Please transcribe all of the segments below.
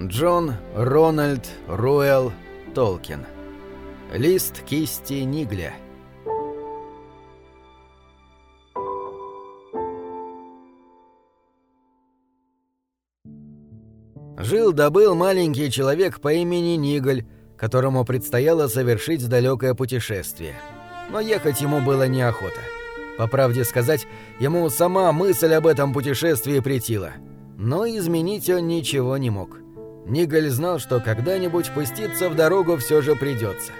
Джон Рональд Руэлл Толкин. Лист кисти Нигля. Жил-добыл маленький человек по имени Ниголь, которому предстояло совершить далекое путешествие. Но ехать ему было неохота. По правде сказать, ему сама мысль об этом путешествии претила. Но изменить он ничего не мог. Ниголь знал, что когда-нибудь пуститься в дорогу все же придется.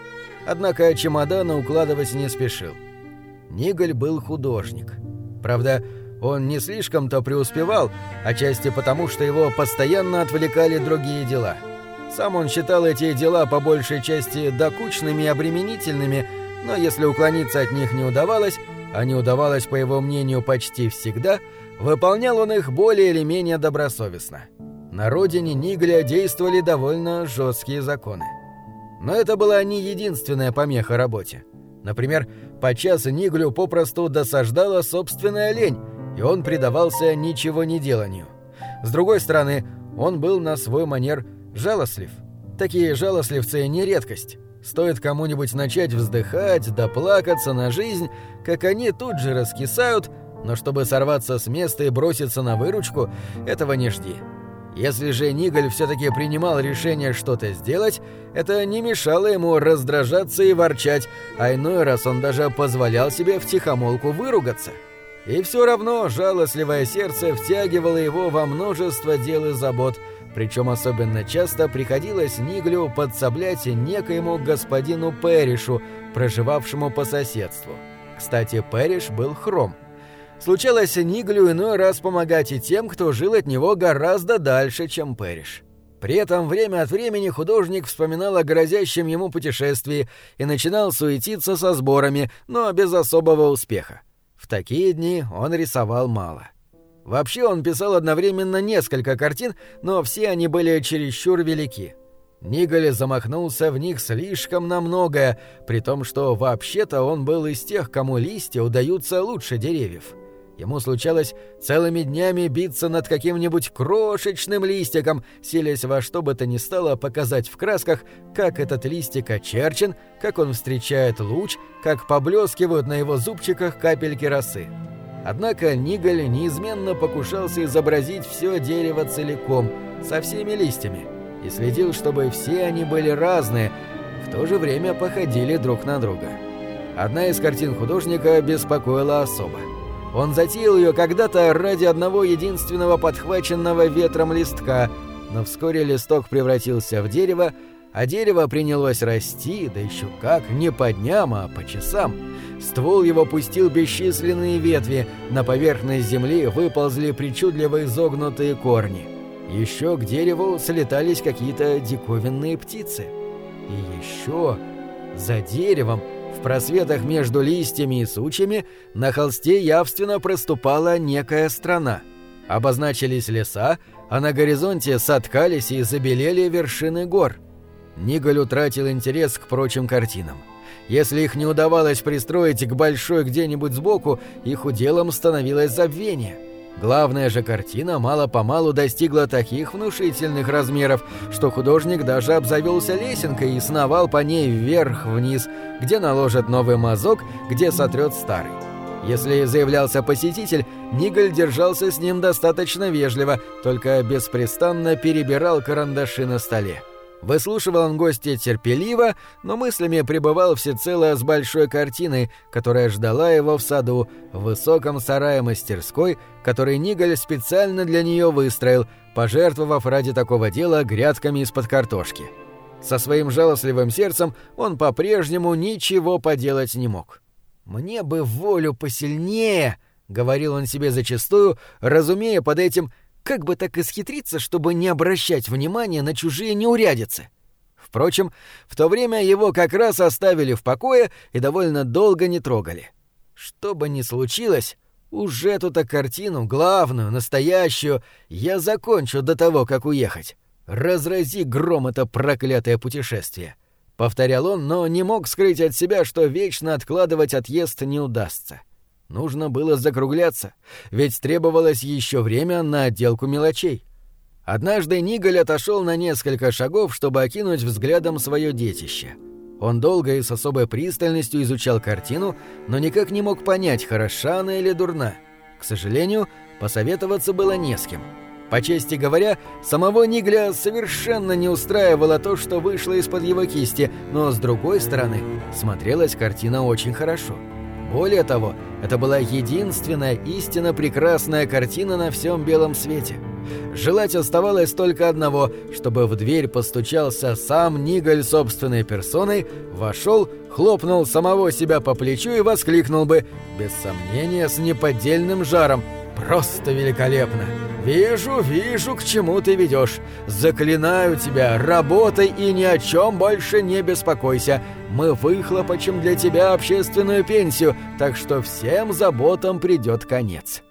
Однако чемоданы укладывать не спешил. Ниголь был художник. Правда, он не слишком-то преуспевал, отчасти потому, что его постоянно отвлекали другие дела. Сам он считал эти дела по большей части докучными и обременительными, но если уклониться от них не удавалось, а не удавалось, по его мнению, почти всегда, выполнял он их более или менее добросовестно. На родине Нигля действовали довольно жесткие законы. Но это была не единственная помеха работе. Например, подчас Ниглю попросту досаждала собственная лень, и он предавался ничего не деланию. С другой стороны, он был на свой манер жалостлив. Такие жалостливцы не редкость. Стоит кому-нибудь начать вздыхать, доплакаться на жизнь, как они тут же раскисают, но чтобы сорваться с места и броситься на выручку, этого не жди. Если же Ниголь все-таки принимал решение что-то сделать, это не мешало ему раздражаться и ворчать, а иной раз он даже позволял себе втихомолку выругаться. И все равно жалостливое сердце втягивало его во множество дел и забот, причем особенно часто приходилось Ниглю подсоблять некоему господину Перришу, проживавшему по соседству. Кстати, Перриш был хром – Случалось Ниглю иной раз помогать и тем, кто жил от него гораздо дальше, чем Пэриш. При этом время от времени художник вспоминал о грозящем ему путешествии и начинал суетиться со сборами, но без особого успеха. В такие дни он рисовал мало. Вообще он писал одновременно несколько картин, но все они были чересчур велики. Ниголь замахнулся в них слишком на многое, при том, что вообще-то он был из тех, кому листья удаются лучше деревьев. Ему случалось целыми днями биться над каким-нибудь крошечным листиком, силясь во что бы то ни стало показать в красках, как этот листик очерчен, как он встречает луч, как поблескивают на его зубчиках капельки росы. Однако Ниголь неизменно покушался изобразить все дерево целиком, со всеми листьями, и следил, чтобы все они были разные, в то же время походили друг на друга. Одна из картин художника беспокоила особо. Он затеял ее когда-то ради одного единственного подхваченного ветром листка, но вскоре листок превратился в дерево, а дерево принялось расти, да еще как, не по дням, а по часам. Ствол его пустил бесчисленные ветви, на поверхность земли выползли причудливо изогнутые корни. Еще к дереву слетались какие-то диковинные птицы. И еще за деревом в просветах между листьями и сучьями на холсте явственно проступала некая страна. Обозначились леса, а на горизонте соткались и забелели вершины гор. Ниголь утратил интерес к прочим картинам. Если их не удавалось пристроить к большой где-нибудь сбоку, их уделом становилось забвение – Главная же картина мало-помалу достигла таких внушительных размеров, что художник даже обзавелся лесенкой и сновал по ней вверх-вниз, где наложит новый мазок, где сотрет старый. Если заявлялся посетитель, Ниголь держался с ним достаточно вежливо, только беспрестанно перебирал карандаши на столе. Выслушивал он гостя терпеливо, но мыслями пребывал всецело с большой картиной, которая ждала его в саду, в высоком сарае мастерской, который Ниголь специально для нее выстроил, пожертвовав ради такого дела грядками из-под картошки. Со своим жалостливым сердцем он по-прежнему ничего поделать не мог. «Мне бы волю посильнее», — говорил он себе зачастую, разумея под этим — как бы так исхитриться, чтобы не обращать внимания на чужие неурядицы? Впрочем, в то время его как раз оставили в покое и довольно долго не трогали. Что бы ни случилось, уже эту-то картину, главную, настоящую, я закончу до того, как уехать. Разрази гром это проклятое путешествие. Повторял он, но не мог скрыть от себя, что вечно откладывать отъезд не удастся. Нужно было закругляться, ведь требовалось еще время на отделку мелочей. Однажды Ниголь отошел на несколько шагов, чтобы окинуть взглядом свое детище. Он долго и с особой пристальностью изучал картину, но никак не мог понять, хороша она или дурна. К сожалению, посоветоваться было не с кем. По чести говоря, самого Нигля совершенно не устраивало то, что вышло из-под его кисти, но с другой стороны, смотрелась картина очень хорошо. Более того, это была единственная истинно прекрасная картина на всем белом свете. Желать оставалось только одного, чтобы в дверь постучался сам Ниголь собственной персоной, вошел, хлопнул самого себя по плечу и воскликнул бы, без сомнения, с неподдельным жаром «Просто великолепно!» «Вижу, вижу, к чему ты ведешь. Заклинаю тебя, работай и ни о чем больше не беспокойся. Мы выхлопочем для тебя общественную пенсию, так что всем заботам придет конец».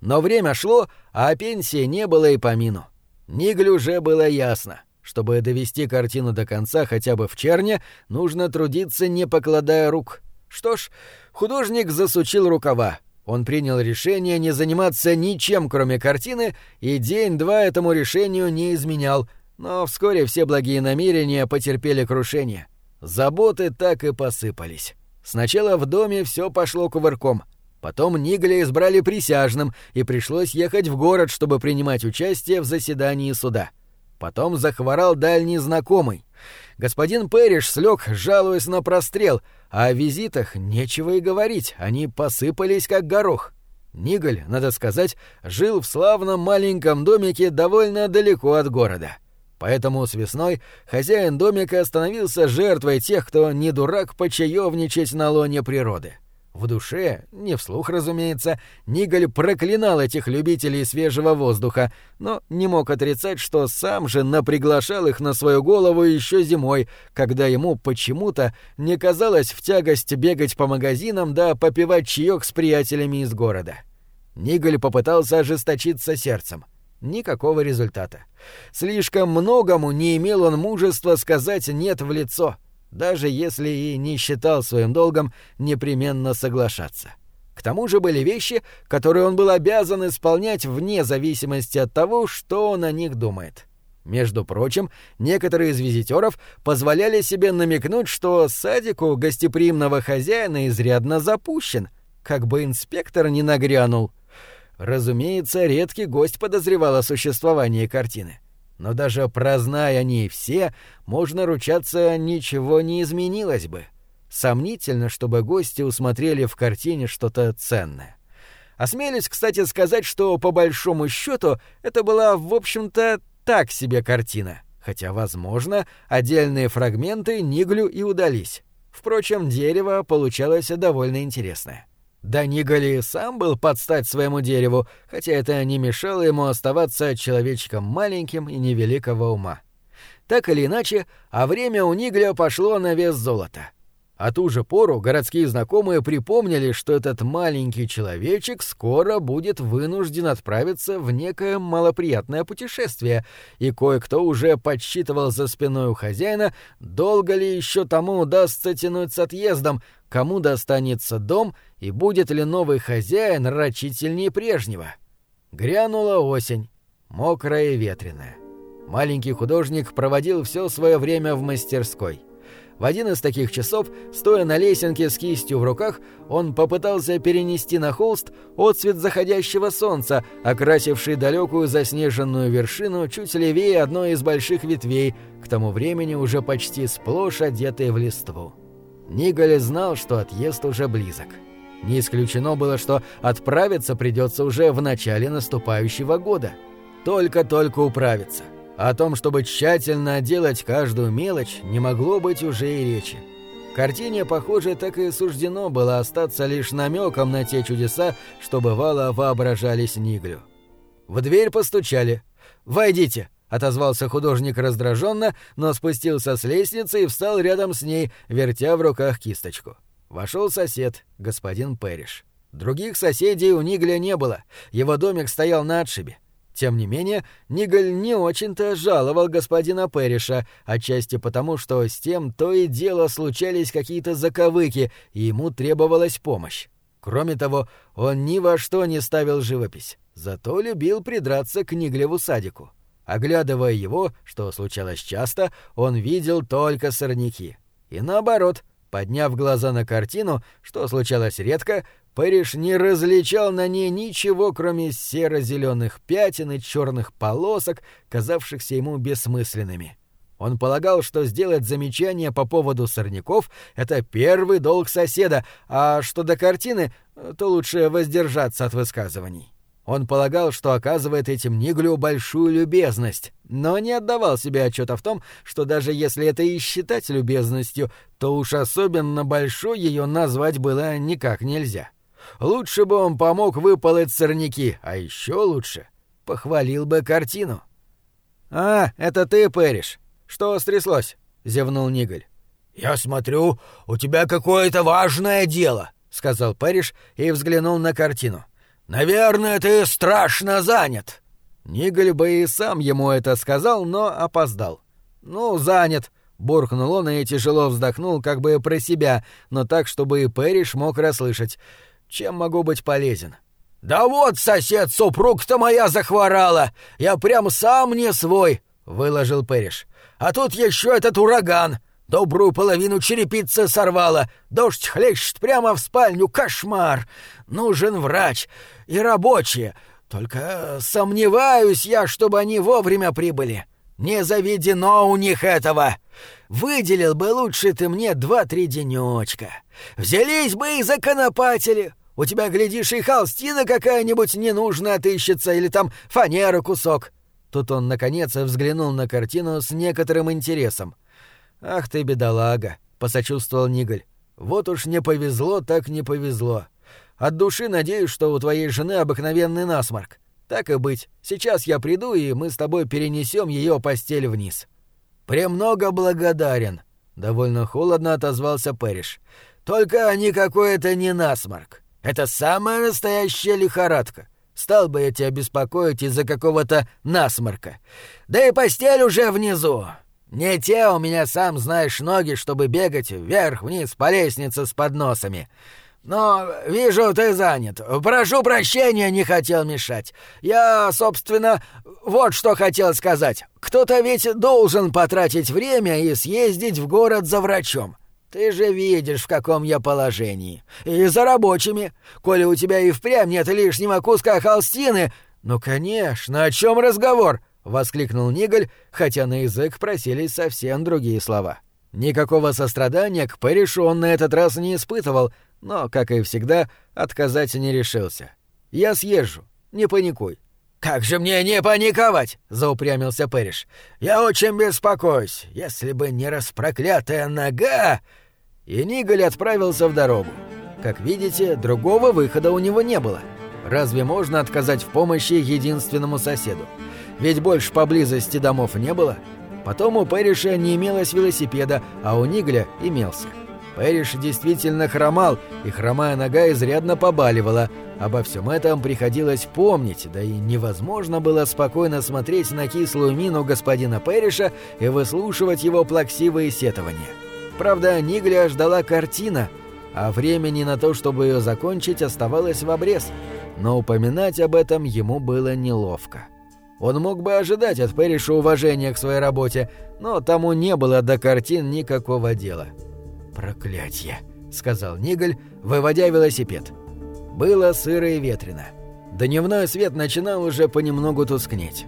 Но время шло, а пенсии не было и помину. Ниглю уже было ясно. Чтобы довести картину до конца хотя бы в черне, нужно трудиться, не покладая рук. Что ж, художник засучил рукава. Он принял решение не заниматься ничем, кроме картины, и день-два этому решению не изменял, но вскоре все благие намерения потерпели крушение. Заботы так и посыпались. Сначала в доме все пошло кувырком. Потом Нигля избрали присяжным, и пришлось ехать в город, чтобы принимать участие в заседании суда. Потом захворал дальний знакомый. Господин Пэриш слег, жалуясь на прострел, а о визитах нечего и говорить, они посыпались как горох. Ниголь, надо сказать, жил в славном маленьком домике довольно далеко от города. Поэтому с весной хозяин домика становился жертвой тех, кто не дурак почаевничать на лоне природы. В душе, не вслух, разумеется, Ниголь проклинал этих любителей свежего воздуха, но не мог отрицать, что сам же наприглашал их на свою голову еще зимой, когда ему почему-то не казалось в тягость бегать по магазинам да попивать чаек с приятелями из города. Ниголь попытался ожесточиться сердцем. Никакого результата. Слишком многому не имел он мужества сказать «нет» в лицо — даже если и не считал своим долгом непременно соглашаться. К тому же были вещи, которые он был обязан исполнять вне зависимости от того, что он о них думает. Между прочим, некоторые из визитеров позволяли себе намекнуть, что садику гостеприимного хозяина изрядно запущен, как бы инспектор не нагрянул. Разумеется, редкий гость подозревал о существовании картины. Но даже прозная о ней все, можно ручаться, ничего не изменилось бы. Сомнительно, чтобы гости усмотрели в картине что-то ценное. Осмелюсь, кстати, сказать, что по большому счету это была, в общем-то, так себе картина, хотя, возможно, отдельные фрагменты Ниглю и удались. Впрочем, дерево получалось довольно интересное. Да Ниголи сам был под стать своему дереву, хотя это не мешало ему оставаться человечком маленьким и невеликого ума. Так или иначе, а время у Нигля пошло на вес золота. А ту же пору городские знакомые припомнили, что этот маленький человечек скоро будет вынужден отправиться в некое малоприятное путешествие, и кое-кто уже подсчитывал за спиной у хозяина, долго ли еще тому удастся тянуть с отъездом, кому достанется дом и будет ли новый хозяин рачительнее прежнего. Грянула осень, мокрая и ветреная. Маленький художник проводил все свое время в мастерской. В один из таких часов, стоя на лесенке с кистью в руках, он попытался перенести на холст отцвет заходящего солнца, окрасивший далекую заснеженную вершину чуть левее одной из больших ветвей, к тому времени уже почти сплошь одетой в листву. Ниголь знал, что отъезд уже близок. Не исключено было, что отправиться придется уже в начале наступающего года. Только-только управиться. О том, чтобы тщательно отделать каждую мелочь, не могло быть уже и речи. Картине, похоже, так и суждено было остаться лишь намеком на те чудеса, что бывало воображались Ниглю. В дверь постучали. «Войдите!» отозвался художник раздраженно, но спустился с лестницы и встал рядом с ней, вертя в руках кисточку. Вошел сосед, господин Пэриш. Других соседей у Нигля не было, его домик стоял на отшибе. Тем не менее, Ниголь не очень-то жаловал господина Пэриша, отчасти потому, что с тем то и дело случались какие-то заковыки, и ему требовалась помощь. Кроме того, он ни во что не ставил живопись, зато любил придраться к Ниглеву садику. Оглядывая его, что случалось часто, он видел только сорняки. И наоборот, подняв глаза на картину, что случалось редко, Пэриш не различал на ней ничего, кроме серо-зеленых пятен и черных полосок, казавшихся ему бессмысленными. Он полагал, что сделать замечание по поводу сорняков — это первый долг соседа, а что до картины, то лучше воздержаться от высказываний. Он полагал, что оказывает этим Ниглю большую любезность, но не отдавал себе отчета в том, что даже если это и считать любезностью, то уж особенно большой ее назвать было никак нельзя. Лучше бы он помог выполоть сорняки, а еще лучше — похвалил бы картину. «А, это ты, Пэриш. «Что стряслось?» — зевнул Ниголь. «Я смотрю, у тебя какое-то важное дело», — сказал Париж и взглянул на картину. «Наверное, ты страшно занят». Ниголь бы и сам ему это сказал, но опоздал. «Ну, занят», — буркнул он и тяжело вздохнул, как бы про себя, но так, чтобы и Пэриш мог расслышать. «Чем могу быть полезен?» «Да вот, сосед, супруг-то моя захворала! Я прям сам не свой!» — выложил Пэриш. А тут еще этот ураган. Добрую половину черепицы сорвало. Дождь хлещет прямо в спальню. Кошмар. Нужен врач. И рабочие. Только сомневаюсь я, чтобы они вовремя прибыли. Не заведено у них этого. Выделил бы лучше ты мне два-три денечка. Взялись бы и законопатели. У тебя, глядишь, и холстина какая-нибудь ненужная отыщется, или там фанера кусок. Тут он, наконец, взглянул на картину с некоторым интересом. «Ах ты, бедолага!» — посочувствовал Ниголь. «Вот уж не повезло, так не повезло. От души надеюсь, что у твоей жены обыкновенный насморк. Так и быть, сейчас я приду, и мы с тобой перенесем ее постель вниз». «Премного благодарен», — довольно холодно отозвался Пэриш. «Только никакой это не насморк. Это самая настоящая лихорадка. Стал бы я тебя беспокоить из-за какого-то насморка. Да и постель уже внизу. Не те у меня, сам знаешь, ноги, чтобы бегать вверх-вниз по лестнице с подносами. Но вижу, ты занят. Прошу прощения, не хотел мешать. Я, собственно, вот что хотел сказать. Кто-то ведь должен потратить время и съездить в город за врачом. Ты же видишь, в каком я положении. И за рабочими. Коли у тебя и впрямь нет лишнего куска холстины... Ну, конечно, о чем разговор? — воскликнул Ниголь, хотя на язык просились совсем другие слова. Никакого сострадания к Пэришу он на этот раз не испытывал, но, как и всегда, отказать не решился. «Я съезжу, не паникуй». «Как же мне не паниковать?» — заупрямился Пэриш. «Я очень беспокоюсь. Если бы не распроклятая нога...» и Ниголь отправился в дорогу. Как видите, другого выхода у него не было. Разве можно отказать в помощи единственному соседу? Ведь больше поблизости домов не было. Потом у Пэриша не имелось велосипеда, а у Нигля имелся. Пэриш действительно хромал, и хромая нога изрядно побаливала. Обо всем этом приходилось помнить, да и невозможно было спокойно смотреть на кислую мину господина Пэриша и выслушивать его плаксивые сетования. Правда, Нигля ждала картина, а времени на то, чтобы ее закончить, оставалось в обрез. Но упоминать об этом ему было неловко. Он мог бы ожидать от Пэриша уважения к своей работе, но тому не было до картин никакого дела. «Проклятье!» — сказал Ниголь, выводя велосипед. Было сыро и ветрено. Дневной свет начинал уже понемногу тускнеть.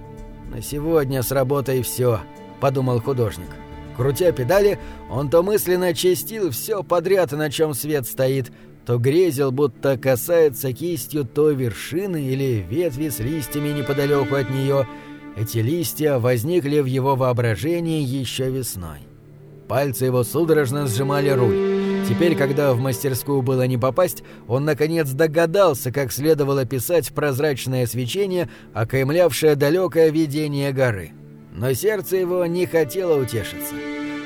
«На сегодня с работой все», — подумал художник. Крутя педали, он то мысленно чистил все подряд, на чем свет стоит, то грезил, будто касается кистью той вершины или ветви с листьями неподалеку от нее. Эти листья возникли в его воображении еще весной. Пальцы его судорожно сжимали руль. Теперь, когда в мастерскую было не попасть, он наконец догадался, как следовало писать прозрачное свечение, окаймлявшее далекое видение горы. Но сердце его не хотело утешиться.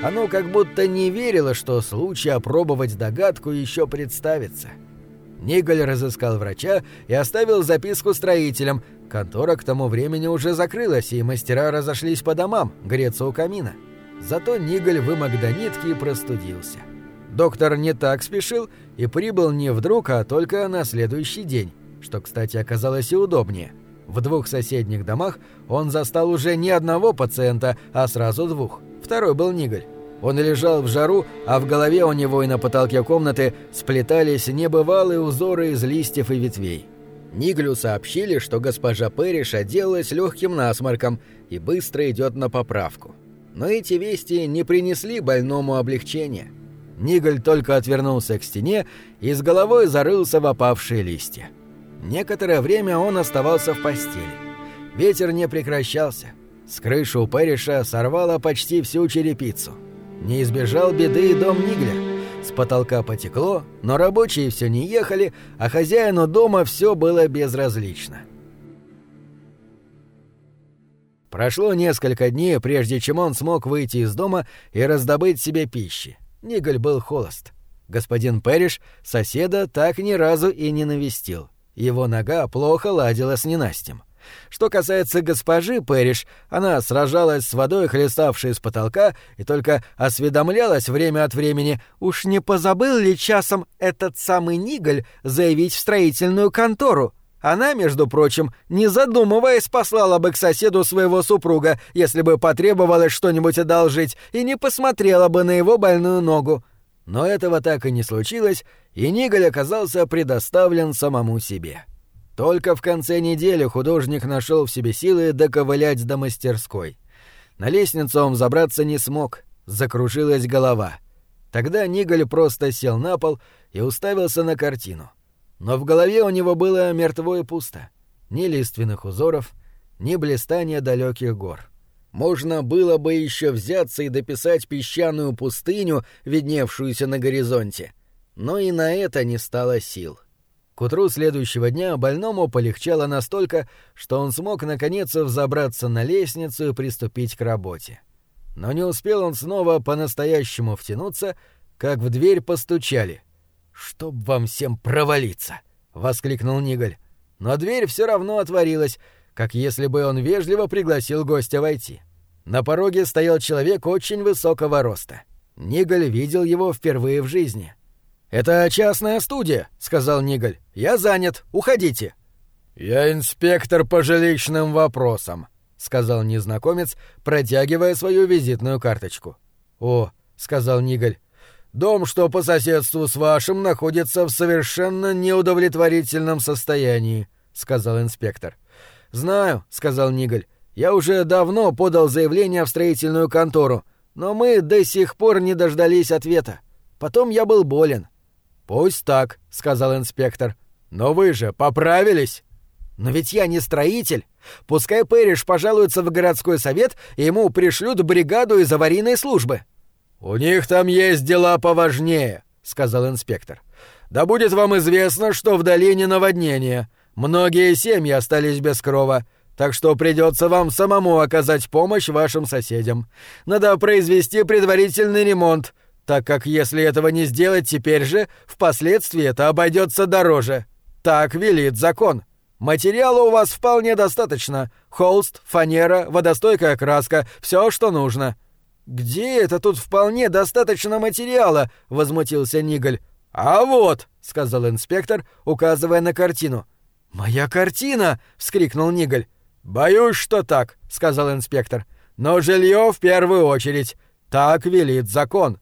Оно как будто не верило, что случай опробовать догадку еще представится. Ниголь разыскал врача и оставил записку строителям. Контора к тому времени уже закрылась, и мастера разошлись по домам, греться у камина. Зато Ниголь вымок до нитки и простудился. Доктор не так спешил и прибыл не вдруг, а только на следующий день, что, кстати, оказалось и удобнее – В двух соседних домах он застал уже не одного пациента, а сразу двух. Второй был Ниголь. Он лежал в жару, а в голове у него и на потолке комнаты сплетались небывалые узоры из листьев и ветвей. Ниглю сообщили, что госпожа Перриш оделась легким насморком и быстро идет на поправку. Но эти вести не принесли больному облегчения. Ниголь только отвернулся к стене и с головой зарылся в опавшие листья. Некоторое время он оставался в постели. Ветер не прекращался. С крыши у Перриша сорвало почти всю черепицу. Не избежал беды и дом Нигля. С потолка потекло, но рабочие все не ехали, а хозяину дома все было безразлично. Прошло несколько дней, прежде чем он смог выйти из дома и раздобыть себе пищи. Ниголь был холост. Господин Перриш соседа так ни разу и не навестил. Его нога плохо ладила с ненастьем. Что касается госпожи Перриш, она сражалась с водой, хлеставшей с потолка, и только осведомлялась время от времени, уж не позабыл ли часом этот самый Ниголь заявить в строительную контору. Она, между прочим, не задумываясь, послала бы к соседу своего супруга, если бы потребовалось что-нибудь одолжить, и не посмотрела бы на его больную ногу. Но этого так и не случилось, и Ниголь оказался предоставлен самому себе. Только в конце недели художник нашел в себе силы доковылять до мастерской. На лестницу он забраться не смог, закружилась голова. Тогда Ниголь просто сел на пол и уставился на картину. Но в голове у него было мертво и пусто. Ни лиственных узоров, ни блистания далеких гор. Можно было бы еще взяться и дописать песчаную пустыню, видневшуюся на горизонте. Но и на это не стало сил. К утру следующего дня больному полегчало настолько, что он смог наконец взобраться на лестницу и приступить к работе. Но не успел он снова по-настоящему втянуться, как в дверь постучали. «Чтоб вам всем провалиться!» — воскликнул Ниголь. Но дверь все равно отворилась, как если бы он вежливо пригласил гостя войти. На пороге стоял человек очень высокого роста. Ниголь видел его впервые в жизни. «Это частная студия», — сказал Ниголь. «Я занят. Уходите». «Я инспектор по жилищным вопросам», — сказал незнакомец, протягивая свою визитную карточку. «О», — сказал Ниголь, Дом, что по соседству с вашим, находится в совершенно неудовлетворительном состоянии», — сказал инспектор. «Знаю», — сказал Ниголь. «Я уже давно подал заявление в строительную контору, но мы до сих пор не дождались ответа. Потом я был болен». «Пусть так», — сказал инспектор. «Но вы же поправились?» «Но ведь я не строитель. Пускай Пэриш пожалуется в городской совет, и ему пришлют бригаду из аварийной службы». «У них там есть дела поважнее», — сказал инспектор. «Да будет вам известно, что в долине наводнение. Многие семьи остались без крова, так что придется вам самому оказать помощь вашим соседям. Надо произвести предварительный ремонт, так как если этого не сделать теперь же, впоследствии это обойдется дороже. Так велит закон. Материала у вас вполне достаточно. Холст, фанера, водостойкая краска, все, что нужно». «Где это тут вполне достаточно материала?» — возмутился Ниголь. «А вот», — сказал инспектор, указывая на картину. «Моя картина!» — вскрикнул Ниголь. «Боюсь, что так», — сказал инспектор. «Но жилье в первую очередь. Так велит закон».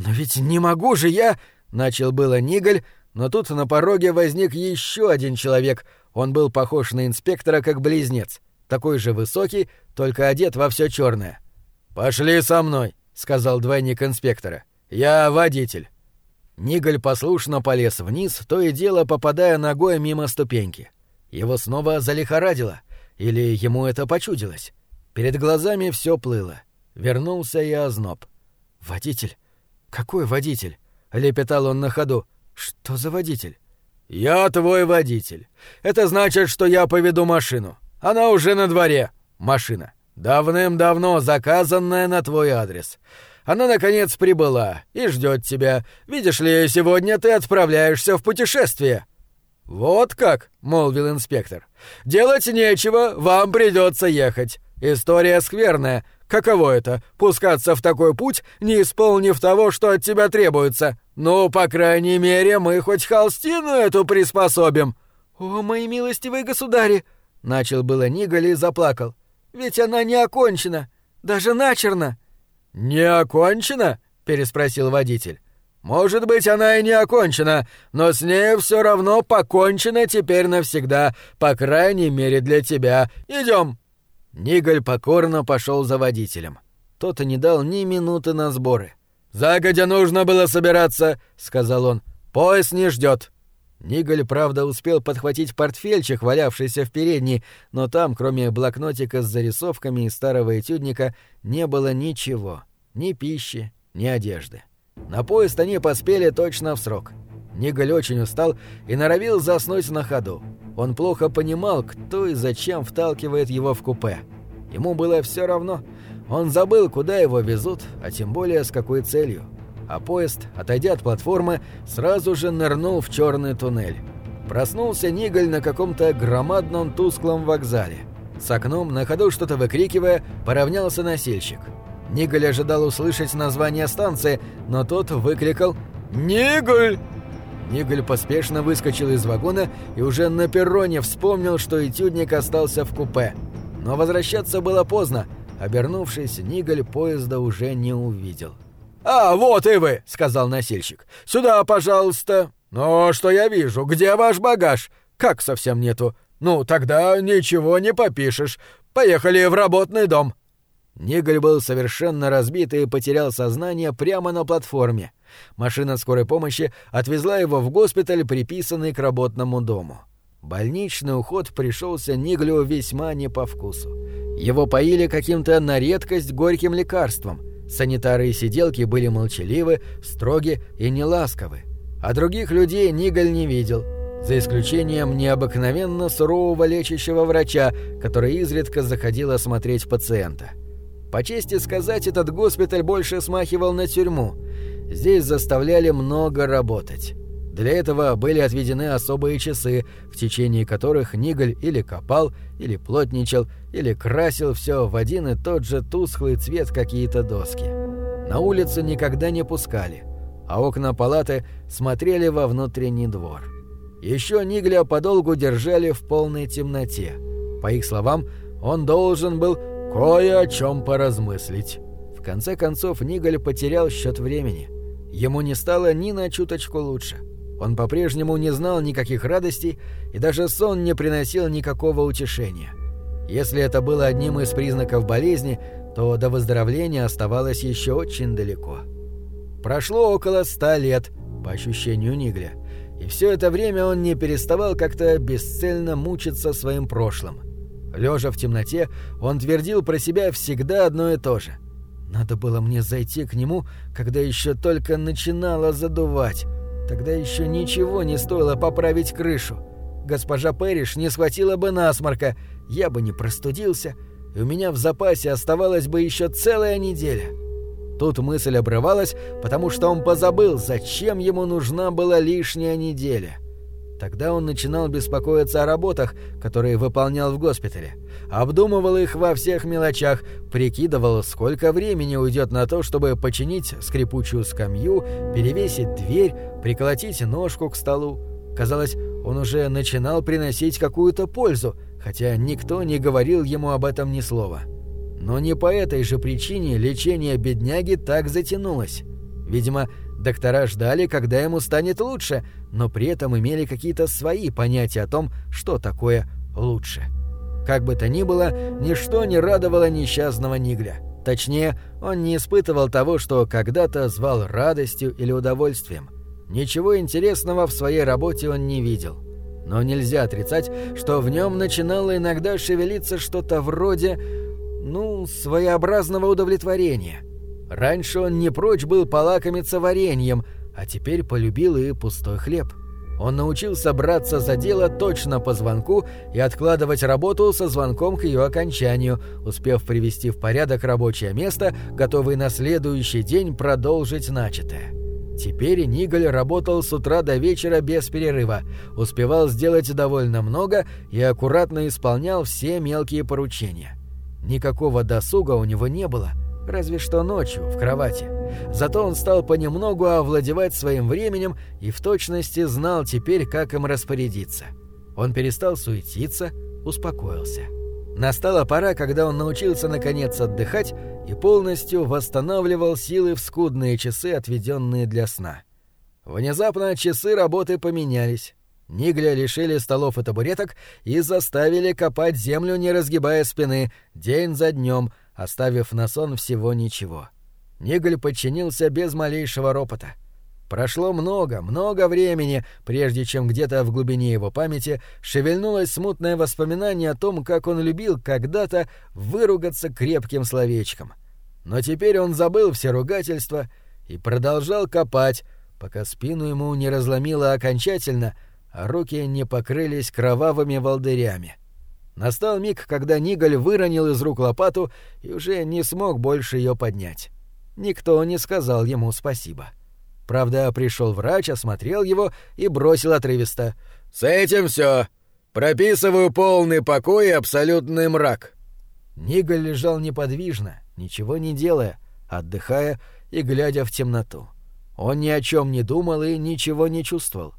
«Но ведь не могу же я...» — начал было Ниголь, но тут на пороге возник еще один человек. Он был похож на инспектора как близнец. Такой же высокий, только одет во все черное. «Пошли со мной», — сказал двойник инспектора. «Я водитель». Ниголь послушно полез вниз, то и дело попадая ногой мимо ступеньки. Его снова залихорадило, или ему это почудилось. Перед глазами все плыло. Вернулся и озноб. «Водитель? Какой водитель?» — лепетал он на ходу. «Что за водитель?» «Я твой водитель. Это значит, что я поведу машину. Она уже на дворе. Машина. Давным-давно заказанная на твой адрес. Она, наконец, прибыла и ждет тебя. Видишь ли, сегодня ты отправляешься в путешествие». «Вот как», — молвил инспектор. «Делать нечего, вам придется ехать. История скверная. Каково это — пускаться в такой путь, не исполнив того, что от тебя требуется? Ну, по крайней мере, мы хоть холстину эту приспособим». «О, мои милостивые государи!» Начал было Ниголь и заплакал. «Ведь она не окончена! Даже начерно!» «Не окончена?» — переспросил водитель. «Может быть, она и не окончена, но с ней все равно покончено теперь навсегда, по крайней мере для тебя. Идем!» Ниголь покорно пошел за водителем. Тот и не дал ни минуты на сборы. «Загодя нужно было собираться», — сказал он. «Поезд не ждет. Ниголь, правда, успел подхватить портфельчик, валявшийся в передней, но там, кроме блокнотика с зарисовками и старого этюдника, не было ничего. Ни пищи, ни одежды. На поезд они поспели точно в срок. Ниголь очень устал и норовил заснуть на ходу. Он плохо понимал, кто и зачем вталкивает его в купе. Ему было все равно. Он забыл, куда его везут, а тем более с какой целью а поезд, отойдя от платформы, сразу же нырнул в черный туннель. Проснулся Ниголь на каком-то громадном тусклом вокзале. С окном, на ходу что-то выкрикивая, поравнялся носильщик. Ниголь ожидал услышать название станции, но тот выкрикал «Ниголь!». Ниголь поспешно выскочил из вагона и уже на перроне вспомнил, что этюдник остался в купе. Но возвращаться было поздно. Обернувшись, Ниголь поезда уже не увидел. «А, вот и вы!» — сказал носильщик. «Сюда, пожалуйста!» «Ну, что я вижу? Где ваш багаж?» «Как совсем нету?» «Ну, тогда ничего не попишешь. Поехали в работный дом». Ниголь был совершенно разбит и потерял сознание прямо на платформе. Машина скорой помощи отвезла его в госпиталь, приписанный к работному дому. Больничный уход пришелся Ниглю весьма не по вкусу. Его поили каким-то на редкость горьким лекарством — Санитары и сиделки были молчаливы, строги и неласковы. А других людей Ниголь не видел, за исключением необыкновенно сурового лечащего врача, который изредка заходил осмотреть пациента. По чести сказать, этот госпиталь больше смахивал на тюрьму. Здесь заставляли много работать. Для этого были отведены особые часы, в течение которых Ниголь или копал, или плотничал, или красил все в один и тот же тусклый цвет какие-то доски. На улицу никогда не пускали, а окна палаты смотрели во внутренний двор. Еще Нигля подолгу держали в полной темноте. По их словам, он должен был кое о чем поразмыслить. В конце концов, Ниголь потерял счет времени. Ему не стало ни на чуточку лучше. Он по-прежнему не знал никаких радостей, и даже сон не приносил никакого утешения. Если это было одним из признаков болезни, то до выздоровления оставалось еще очень далеко. Прошло около ста лет, по ощущению Нигля, и все это время он не переставал как-то бесцельно мучиться своим прошлым. Лежа в темноте, он твердил про себя всегда одно и то же. «Надо было мне зайти к нему, когда еще только начинало задувать», Тогда еще ничего не стоило поправить крышу. Госпожа Пэриш не схватила бы насморка, я бы не простудился, и у меня в запасе оставалась бы еще целая неделя. Тут мысль обрывалась, потому что он позабыл, зачем ему нужна была лишняя неделя. Тогда он начинал беспокоиться о работах, которые выполнял в госпитале. Обдумывал их во всех мелочах, прикидывал, сколько времени уйдет на то, чтобы починить скрипучую скамью, перевесить дверь, приколотить ножку к столу. Казалось, он уже начинал приносить какую-то пользу, хотя никто не говорил ему об этом ни слова. Но не по этой же причине лечение бедняги так затянулось. Видимо, Доктора ждали, когда ему станет лучше, но при этом имели какие-то свои понятия о том, что такое лучше. Как бы то ни было, ничто не радовало несчастного Нигля. Точнее, он не испытывал того, что когда-то звал радостью или удовольствием. Ничего интересного в своей работе он не видел. Но нельзя отрицать, что в нем начинало иногда шевелиться что-то вроде, ну, своеобразного удовлетворения – Раньше он не прочь был полакомиться вареньем, а теперь полюбил и пустой хлеб. Он научился браться за дело точно по звонку и откладывать работу со звонком к ее окончанию, успев привести в порядок рабочее место, готовый на следующий день продолжить начатое. Теперь Ниголь работал с утра до вечера без перерыва, успевал сделать довольно много и аккуратно исполнял все мелкие поручения. Никакого досуга у него не было – разве что ночью, в кровати. Зато он стал понемногу овладевать своим временем и в точности знал теперь, как им распорядиться. Он перестал суетиться, успокоился. Настала пора, когда он научился наконец отдыхать и полностью восстанавливал силы в скудные часы, отведенные для сна. Внезапно часы работы поменялись. Нигля лишили столов и табуреток и заставили копать землю, не разгибая спины, день за днем, оставив на сон всего ничего. Нигль подчинился без малейшего ропота. Прошло много, много времени, прежде чем где-то в глубине его памяти шевельнулось смутное воспоминание о том, как он любил когда-то выругаться крепким словечком. Но теперь он забыл все ругательства и продолжал копать, пока спину ему не разломило окончательно, а руки не покрылись кровавыми волдырями. Настал миг, когда Ниголь выронил из рук лопату и уже не смог больше ее поднять. Никто не сказал ему спасибо. Правда, пришел врач, осмотрел его и бросил отрывисто. «С этим все. Прописываю полный покой и абсолютный мрак». Ниголь лежал неподвижно, ничего не делая, отдыхая и глядя в темноту. Он ни о чем не думал и ничего не чувствовал.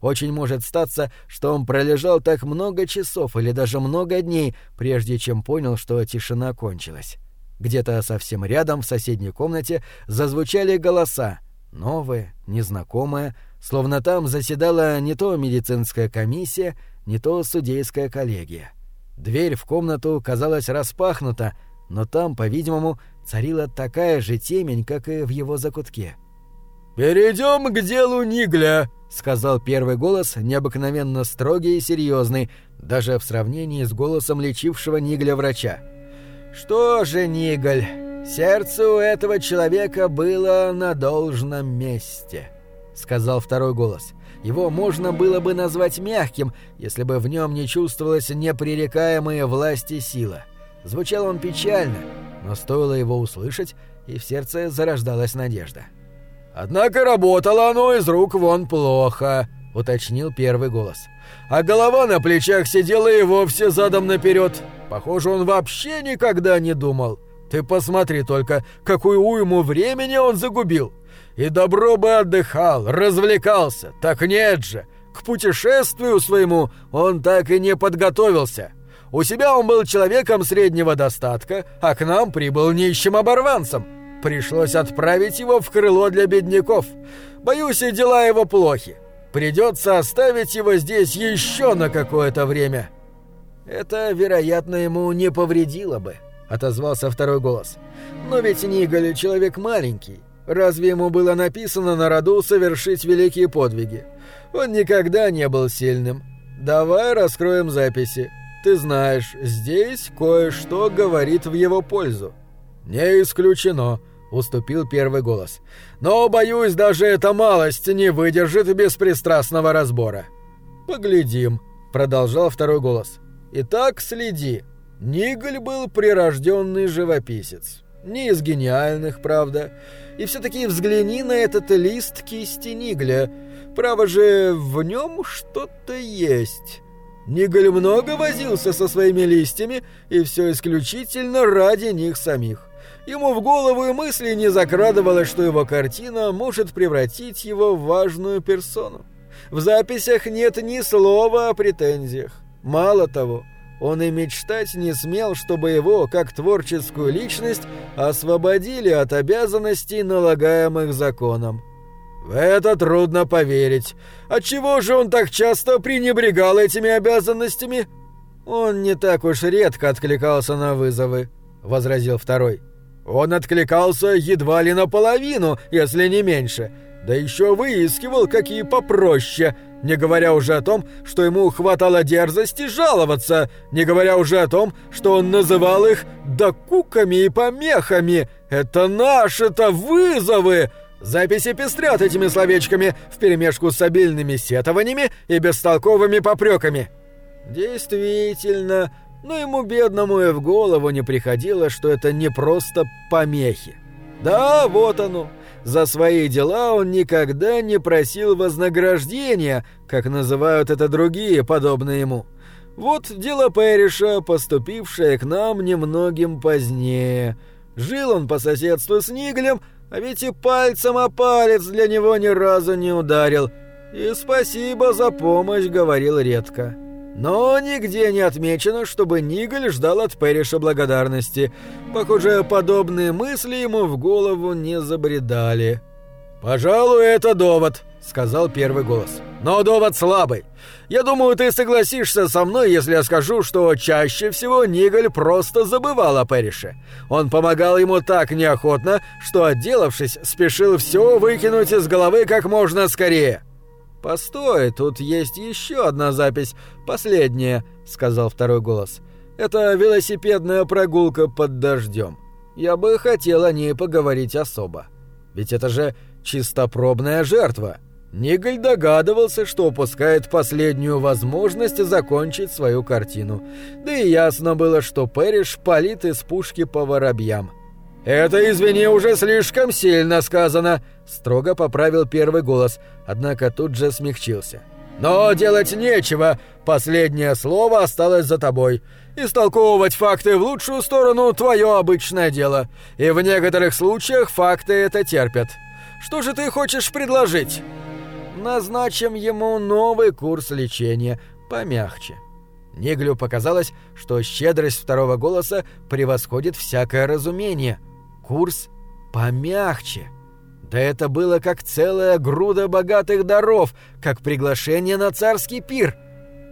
Очень может статься, что он пролежал так много часов или даже много дней, прежде чем понял, что тишина кончилась. Где-то совсем рядом, в соседней комнате, зазвучали голоса, новые, незнакомые, словно там заседала не то медицинская комиссия, не то судейская коллегия. Дверь в комнату казалась распахнута, но там, по-видимому, царила такая же темень, как и в его закутке. «Перейдем к делу Нигля», — сказал первый голос, необыкновенно строгий и серьезный, даже в сравнении с голосом лечившего Нигля врача. «Что же, Ниголь, сердце у этого человека было на должном месте», — сказал второй голос. Его можно было бы назвать мягким, если бы в нем не чувствовалась непререкаемая власть и сила. Звучал он печально, но стоило его услышать, и в сердце зарождалась надежда. «Однако работало оно из рук вон плохо», — уточнил первый голос. «А голова на плечах сидела и вовсе задом наперед. Похоже, он вообще никогда не думал. Ты посмотри только, какую уйму времени он загубил. И добро бы отдыхал, развлекался. Так нет же. К путешествию своему он так и не подготовился. У себя он был человеком среднего достатка, а к нам прибыл нищим оборванцем. Пришлось отправить его в крыло для бедняков. Боюсь, и дела его плохи. Придется оставить его здесь еще на какое-то время». «Это, вероятно, ему не повредило бы», — отозвался второй голос. «Но ведь Ниголь человек маленький. Разве ему было написано на роду совершить великие подвиги? Он никогда не был сильным. Давай раскроем записи. Ты знаешь, здесь кое-что говорит в его пользу». «Не исключено», — уступил первый голос. «Но, боюсь, даже эта малость не выдержит беспристрастного разбора». «Поглядим», — продолжал второй голос. «Итак, следи. Ниголь был прирожденный живописец. Не из гениальных, правда. И все-таки взгляни на этот лист кисти Нигля. Право же, в нем что-то есть». Ниголь много возился со своими листьями, и все исключительно ради них самих. Ему в голову и мысли не закрадывалось, что его картина может превратить его в важную персону. В записях нет ни слова о претензиях. Мало того, он и мечтать не смел, чтобы его, как творческую личность, освободили от обязанностей, налагаемых законом. В это трудно поверить. Отчего же он так часто пренебрегал этими обязанностями? Он не так уж редко откликался на вызовы, возразил второй. Он откликался едва ли наполовину, если не меньше. Да еще выискивал какие попроще, не говоря уже о том, что ему хватало дерзости жаловаться, не говоря уже о том, что он называл их докуками и помехами. Это наши-то вызовы! Записи пестрят этими словечками вперемешку с обильными сетованиями и бестолковыми попреками. Действительно, но ему бедному и в голову не приходило, что это не просто помехи. Да, вот оно. За свои дела он никогда не просил вознаграждения, как называют это другие, подобные ему. Вот дело Пэриша, поступившее к нам немногим позднее. Жил он по соседству с Ниглем, а ведь и пальцем о палец для него ни разу не ударил. И спасибо за помощь, говорил редко. Но нигде не отмечено, чтобы Ниголь ждал от Перриша благодарности. Похоже, подобные мысли ему в голову не забредали. «Пожалуй, это довод», — сказал первый голос. «Но довод слабый. Я думаю, ты согласишься со мной, если я скажу, что чаще всего Ниголь просто забывал о Перрише. Он помогал ему так неохотно, что, отделавшись, спешил все выкинуть из головы как можно скорее». «Постой, тут есть еще одна запись, последняя», — сказал второй голос. «Это велосипедная прогулка под дождем. Я бы хотел о ней поговорить особо. Ведь это же чистопробная жертва. Ниголь догадывался, что упускает последнюю возможность закончить свою картину. Да и ясно было, что Пэриш палит из пушки по воробьям. «Это, извини, уже слишком сильно сказано», — строго поправил первый голос, однако тут же смягчился. «Но делать нечего, последнее слово осталось за тобой. Истолковывать факты в лучшую сторону — твое обычное дело, и в некоторых случаях факты это терпят. Что же ты хочешь предложить?» «Назначим ему новый курс лечения, помягче». Ниглю показалось, что щедрость второго голоса превосходит всякое разумение. Курс помягче. Да это было как целая груда богатых даров, как приглашение на царский пир.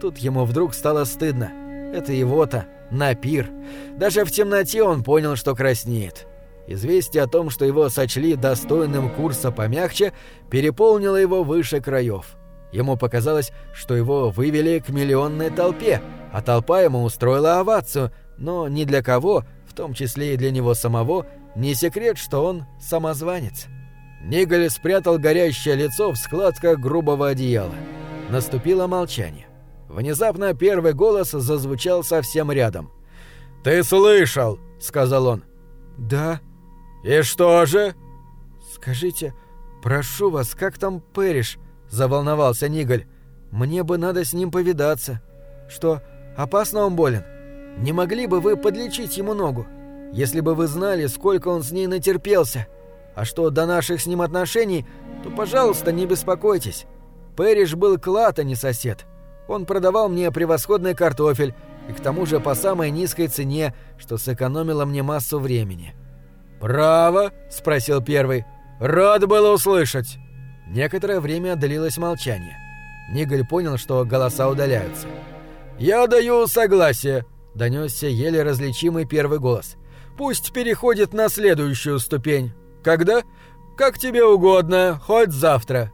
Тут ему вдруг стало стыдно. Это его-то, на пир. Даже в темноте он понял, что краснеет. Известие о том, что его сочли достойным курса помягче, переполнило его выше краев. Ему показалось, что его вывели к миллионной толпе, а толпа ему устроила овацию, но ни для кого, в том числе и для него самого, не секрет, что он самозванец. Ниголь спрятал горящее лицо в складках грубого одеяла. Наступило молчание. Внезапно первый голос зазвучал совсем рядом. «Ты слышал!» — сказал он. «Да», «И что же?» «Скажите, прошу вас, как там Пэриш?» – заволновался Ниголь. «Мне бы надо с ним повидаться. Что, опасно он болен? Не могли бы вы подлечить ему ногу? Если бы вы знали, сколько он с ней натерпелся. А что до наших с ним отношений, то, пожалуйста, не беспокойтесь. Пэриш был клад, а не сосед. Он продавал мне превосходный картофель, и к тому же по самой низкой цене, что сэкономило мне массу времени». «Право?» — спросил первый. «Рад было услышать». Некоторое время длилось молчание. Ниголь понял, что голоса удаляются. «Я даю согласие», — донесся еле различимый первый голос. «Пусть переходит на следующую ступень. Когда? Как тебе угодно, хоть завтра».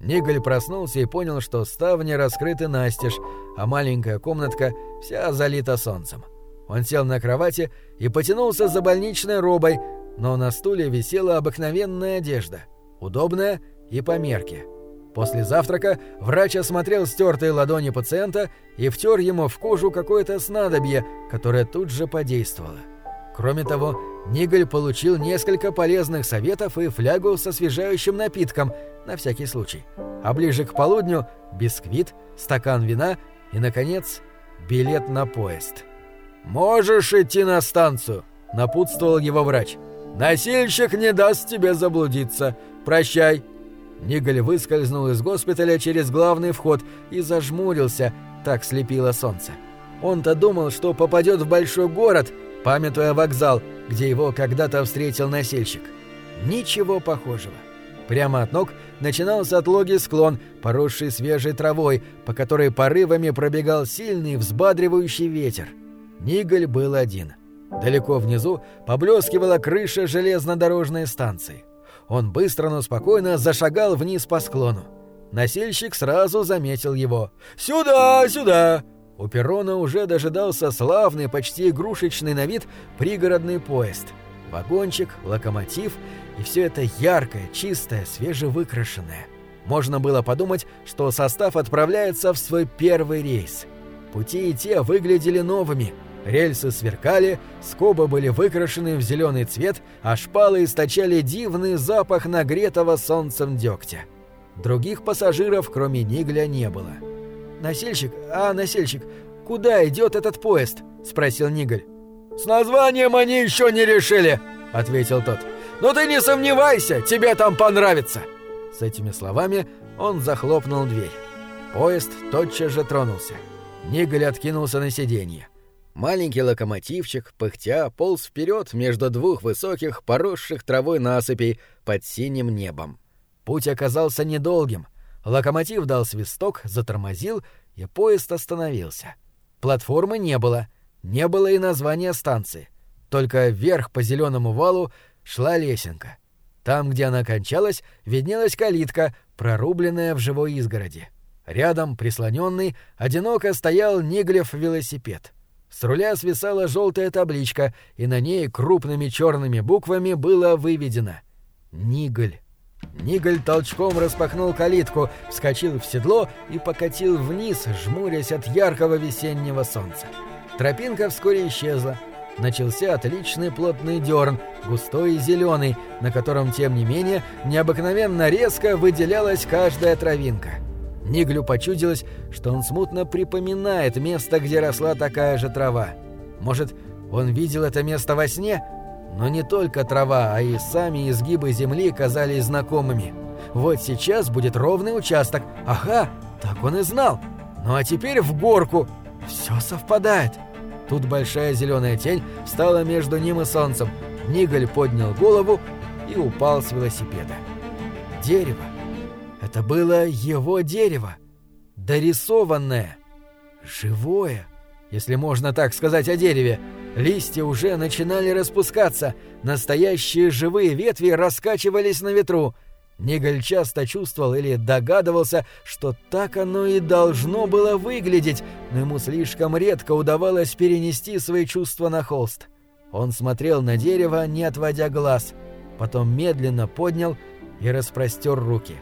Ниголь проснулся и понял, что ставни раскрыты настежь, а маленькая комнатка вся залита солнцем. Он сел на кровати и потянулся за больничной робой, но на стуле висела обыкновенная одежда, удобная и по мерке. После завтрака врач осмотрел стертые ладони пациента и втер ему в кожу какое-то снадобье, которое тут же подействовало. Кроме того, Ниголь получил несколько полезных советов и флягу с освежающим напитком, на всякий случай. А ближе к полудню – бисквит, стакан вина и, наконец, билет на поезд. «Можешь идти на станцию», — напутствовал его врач. «Носильщик не даст тебе заблудиться. Прощай». Ниголь выскользнул из госпиталя через главный вход и зажмурился, так слепило солнце. Он-то думал, что попадет в большой город, памятуя вокзал, где его когда-то встретил носильщик. Ничего похожего. Прямо от ног начинался отлогий склон, поросший свежей травой, по которой порывами пробегал сильный взбадривающий ветер. Ниголь был один. Далеко внизу поблескивала крыша железнодорожной станции. Он быстро, но спокойно зашагал вниз по склону. Носильщик сразу заметил его. «Сюда, сюда!» У перрона уже дожидался славный, почти игрушечный на вид пригородный поезд. Вагончик, локомотив и все это яркое, чистое, свежевыкрашенное. Можно было подумать, что состав отправляется в свой первый рейс. Пути и те выглядели новыми – Рельсы сверкали, скобы были выкрашены в зеленый цвет, а шпалы источали дивный запах нагретого солнцем дегтя. Других пассажиров, кроме Нигля, не было. «Носильщик, а, носильщик, куда идет этот поезд?» — спросил Нигль. «С названием они еще не решили», — ответил тот. «Но ты не сомневайся, тебе там понравится». С этими словами он захлопнул дверь. Поезд тотчас же тронулся. Ниголь откинулся на сиденье. Маленький локомотивчик, пыхтя, полз вперед между двух высоких, поросших травой насыпей под синим небом. Путь оказался недолгим. Локомотив дал свисток, затормозил, и поезд остановился. Платформы не было, не было и названия станции. Только вверх по зеленому валу шла лесенка. Там, где она кончалась, виднелась калитка, прорубленная в живой изгороди. Рядом, прислоненный, одиноко стоял Ниглев велосипед. С руля свисала желтая табличка, и на ней крупными черными буквами было выведено «Нигль». Ниголь толчком распахнул калитку, вскочил в седло и покатил вниз, жмурясь от яркого весеннего солнца. Тропинка вскоре исчезла. Начался отличный плотный дерн, густой и зеленый, на котором, тем не менее, необыкновенно резко выделялась каждая травинка. Ниглю почудилось, что он смутно припоминает место, где росла такая же трава. Может, он видел это место во сне? Но не только трава, а и сами изгибы земли казались знакомыми. Вот сейчас будет ровный участок. Ага, так он и знал. Ну а теперь в горку. Все совпадает. Тут большая зеленая тень встала между ним и солнцем. Ниголь поднял голову и упал с велосипеда. Дерево. Это было его дерево. Дорисованное. Живое, если можно так сказать о дереве. Листья уже начинали распускаться. Настоящие живые ветви раскачивались на ветру. Ниголь часто чувствовал или догадывался, что так оно и должно было выглядеть, но ему слишком редко удавалось перенести свои чувства на холст. Он смотрел на дерево, не отводя глаз, потом медленно поднял и распростер руки.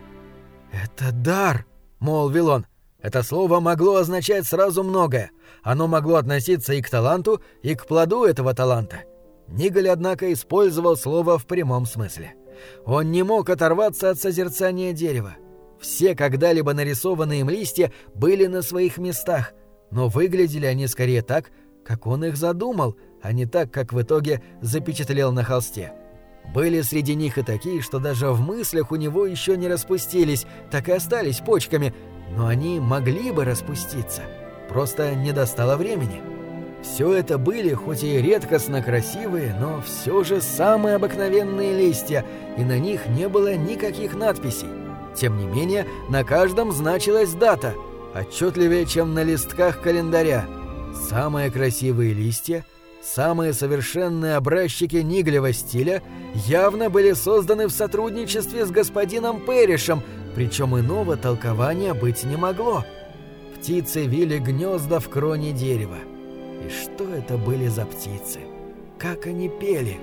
«Это дар!» — молвил он. Это слово могло означать сразу многое. Оно могло относиться и к таланту, и к плоду этого таланта. Ниголь, однако, использовал слово в прямом смысле — он не мог оторваться от созерцания дерева. Все когда-либо нарисованные им листья были на своих местах, но выглядели они скорее так, как он их задумал, а не так, как в итоге запечатлел на холсте. Были среди них и такие, что даже в мыслях у него еще не распустились, так и остались почками, но они могли бы распуститься. Просто не достало времени. Все это были, хоть и редкостно красивые, но все же самые обыкновенные листья, и на них не было никаких надписей. Тем не менее, на каждом значилась дата, отчетливее, чем на листках календаря. Самые красивые листья, самые совершенные образчики Ниглева стиля явно были созданы в сотрудничестве с господином Перришем, причем иного толкования быть не могло. Птицы вили гнезда в кроне дерева. И что это были за птицы? Как они пели?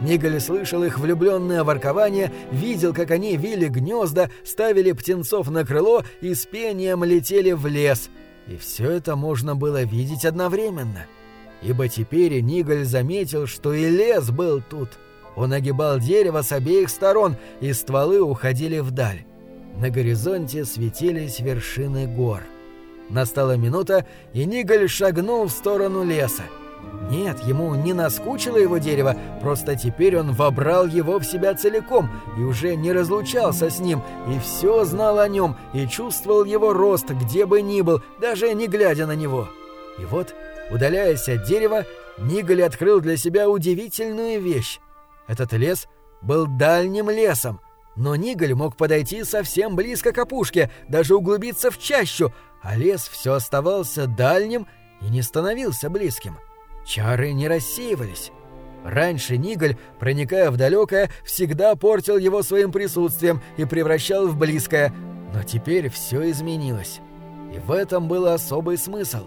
Ниголь слышал их влюбленное воркование, видел, как они вили гнезда, ставили птенцов на крыло и с пением летели в лес. И все это можно было видеть одновременно. Ибо теперь Ниголь заметил, что и лес был тут. Он огибал дерево с обеих сторон, и стволы уходили вдаль. На горизонте светились вершины гор. Настала минута, и Ниголь шагнул в сторону леса. Нет, ему не наскучило его дерево, просто теперь он вобрал его в себя целиком и уже не разлучался с ним, и все знал о нем, и чувствовал его рост, где бы ни был, даже не глядя на него. И вот, удаляясь от дерева, Ниголь открыл для себя удивительную вещь. Этот лес был дальним лесом, но Ниголь мог подойти совсем близко к опушке, даже углубиться в чащу, а лес все оставался дальним и не становился близким. Чары не рассеивались. Раньше Ниголь, проникая в далекое, всегда портил его своим присутствием и превращал в близкое, но теперь все изменилось. И в этом был особый смысл.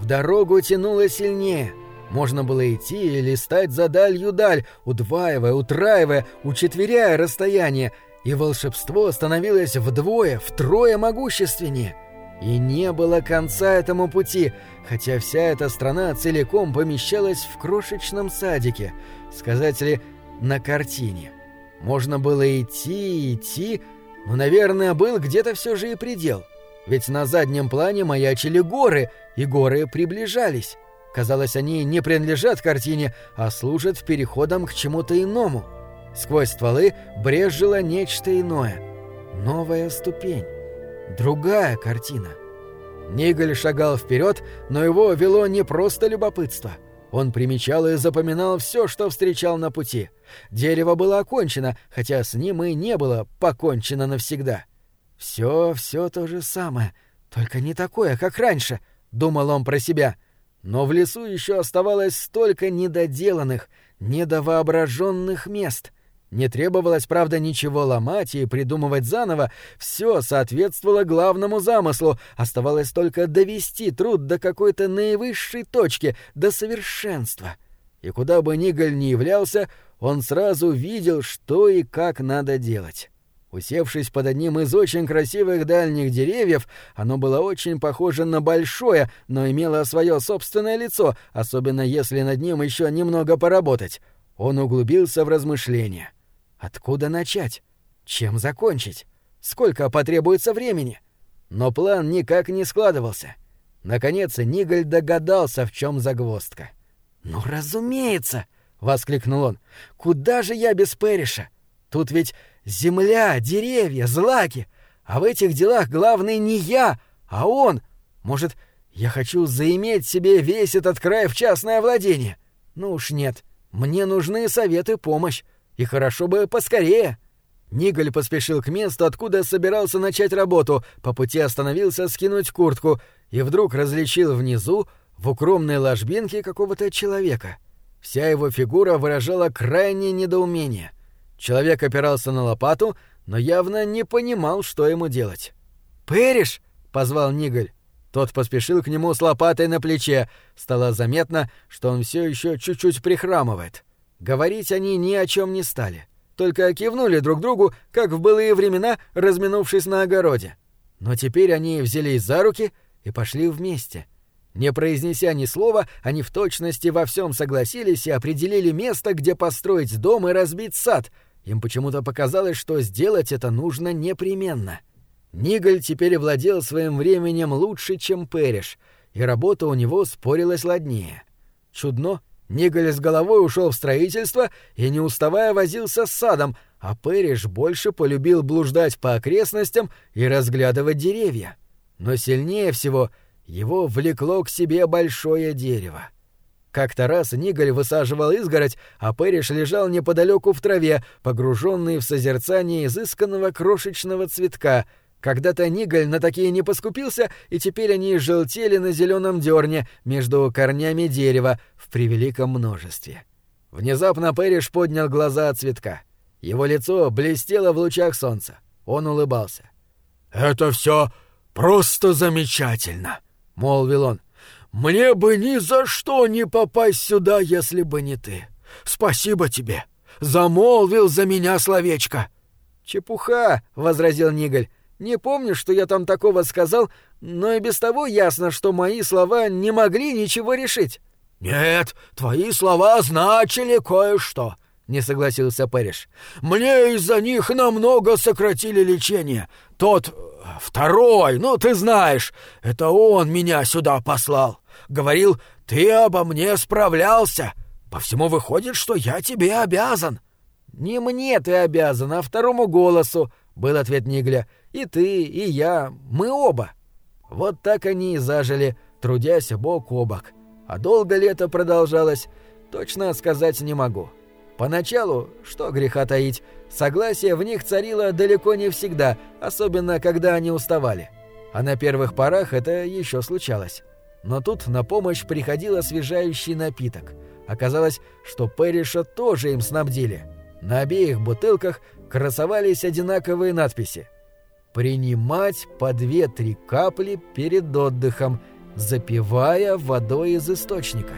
В дорогу тянуло сильнее. Можно было идти или стать за далью даль, удваивая, утраивая, учетверяя расстояние, и волшебство становилось вдвое, втрое могущественнее — и не было конца этому пути, хотя вся эта страна целиком помещалась в крошечном садике, сказать ли, на картине. Можно было идти, идти, но, наверное, был где-то все же и предел. Ведь на заднем плане маячили горы, и горы приближались. Казалось, они не принадлежат картине, а служат переходом к чему-то иному. Сквозь стволы брезжило нечто иное — новая ступень. Другая картина. Ниголь шагал вперед, но его вело не просто любопытство. Он примечал и запоминал все, что встречал на пути. Дерево было окончено, хотя с ним и не было покончено навсегда. Все, все то же самое, только не такое, как раньше, думал он про себя. Но в лесу еще оставалось столько недоделанных, недовоображенных мест — не требовалось, правда, ничего ломать и придумывать заново, все соответствовало главному замыслу, оставалось только довести труд до какой-то наивысшей точки, до совершенства. И куда бы Ниголь ни являлся, он сразу видел, что и как надо делать. Усевшись под одним из очень красивых дальних деревьев, оно было очень похоже на большое, но имело свое собственное лицо, особенно если над ним еще немного поработать. Он углубился в размышления — Откуда начать? Чем закончить? Сколько потребуется времени? Но план никак не складывался. Наконец Ниголь догадался, в чем загвоздка. «Ну, разумеется!» — воскликнул он. «Куда же я без Периша? Тут ведь земля, деревья, злаки. А в этих делах главный не я, а он. Может, я хочу заиметь себе весь этот край в частное владение? Ну уж нет. Мне нужны советы помощь. И хорошо бы поскорее. Ниголь поспешил к месту, откуда собирался начать работу, по пути остановился скинуть куртку и вдруг различил внизу, в укромной ложбинке какого-то человека. Вся его фигура выражала крайнее недоумение. Человек опирался на лопату, но явно не понимал, что ему делать. «Пэриш!» — позвал Ниголь. Тот поспешил к нему с лопатой на плече. Стало заметно, что он все еще чуть-чуть прихрамывает. Говорить они ни о чем не стали, только кивнули друг другу, как в былые времена, разминувшись на огороде. Но теперь они взялись за руки и пошли вместе. Не произнеся ни слова, они в точности во всем согласились и определили место, где построить дом и разбить сад. Им почему-то показалось, что сделать это нужно непременно. Ниголь теперь владел своим временем лучше, чем Переш, и работа у него спорилась ладнее. Чудно, Ниголь с головой ушел в строительство и, не уставая, возился с садом, а Пэриш больше полюбил блуждать по окрестностям и разглядывать деревья. Но сильнее всего его влекло к себе большое дерево. Как-то раз Ниголь высаживал изгородь, а Пэриш лежал неподалеку в траве, погруженный в созерцание изысканного крошечного цветка — когда-то Ниголь на такие не поскупился, и теперь они желтели на зеленом дерне между корнями дерева в превеликом множестве. Внезапно Пэриш поднял глаза от цветка. Его лицо блестело в лучах солнца. Он улыбался. «Это все просто замечательно», — молвил он. «Мне бы ни за что не попасть сюда, если бы не ты. Спасибо тебе. Замолвил за меня словечко». «Чепуха», — возразил Ниголь. Не помню, что я там такого сказал, но и без того ясно, что мои слова не могли ничего решить». «Нет, твои слова значили кое-что», — не согласился Пэриш. «Мне из-за них намного сократили лечение. Тот... Э, второй, ну ты знаешь, это он меня сюда послал. Говорил, ты обо мне справлялся. По всему выходит, что я тебе обязан». «Не мне ты обязан, а второму голосу», — был ответ Нигля. И ты, и я, мы оба. Вот так они и зажили, трудясь бок о бок. А долго ли это продолжалось, точно сказать не могу. Поначалу, что греха таить, согласие в них царило далеко не всегда, особенно когда они уставали. А на первых порах это еще случалось. Но тут на помощь приходил освежающий напиток. Оказалось, что Перриша тоже им снабдили. На обеих бутылках красовались одинаковые надписи – принимать по две-три капли перед отдыхом, запивая водой из источника.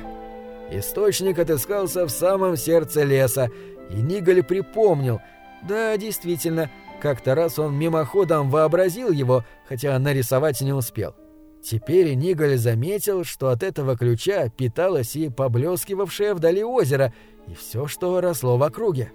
Источник отыскался в самом сердце леса, и Ниголь припомнил, да, действительно, как-то раз он мимоходом вообразил его, хотя нарисовать не успел. Теперь Ниголь заметил, что от этого ключа питалось и поблескивавшее вдали озеро, и все, что росло в округе.